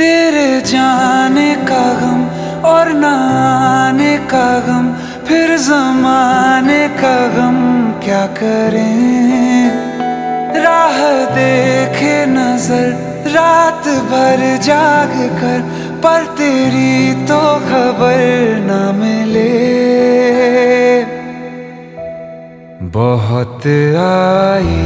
तेरे जाने का गम और नाने का गम, फिर जमाने का गम क्या करें? राह देखे नज़र, रात भर जाग कर, पर तेरी तो खबर न मिले। बहुत आई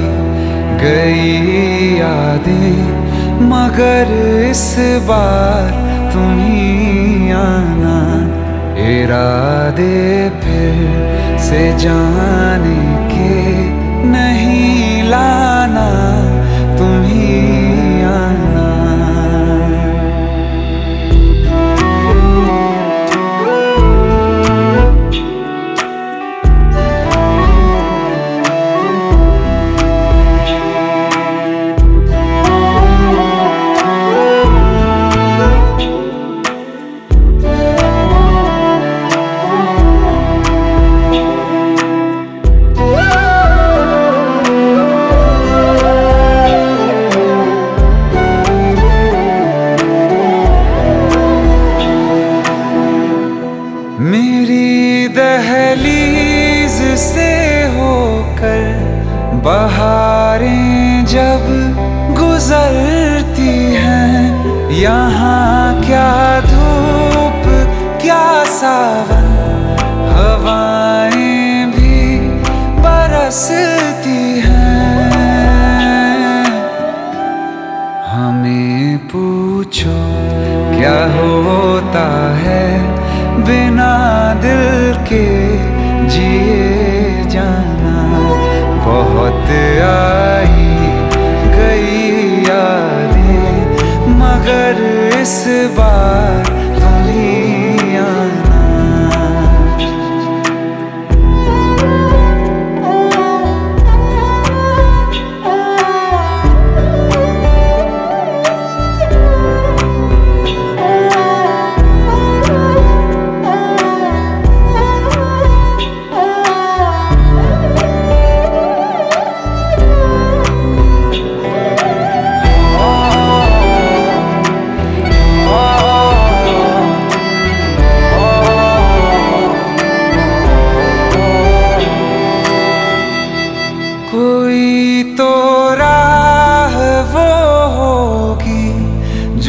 गई यादें मगर इस बार तुम्हें आना इरादे फिर से जाने। मेरी दहलीज से होकर बहारें जब गुजरती हैं, यहाँ क्या धूप, क्या सावन, हवाएँ भी बरसती हैं। हमें पूछो, क्या होता है? बिना दिल के जिए जाना। बहुत आई गई यादें मगर इस बार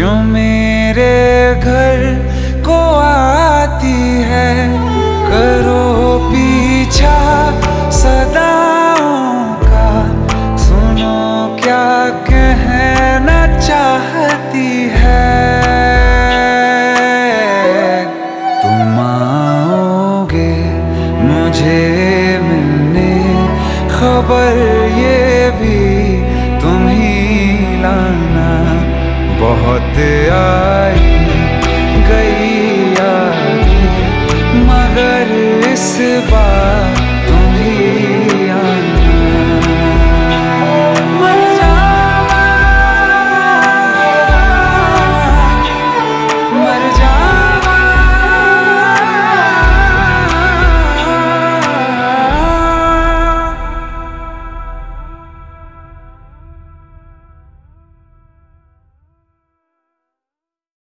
जो मेरे घर को आती है, करो पीछा सदाओं का। सुनो क्या कहना चाहती है। तुम आओगे मुझे मिलने, खबर ये भी बहुत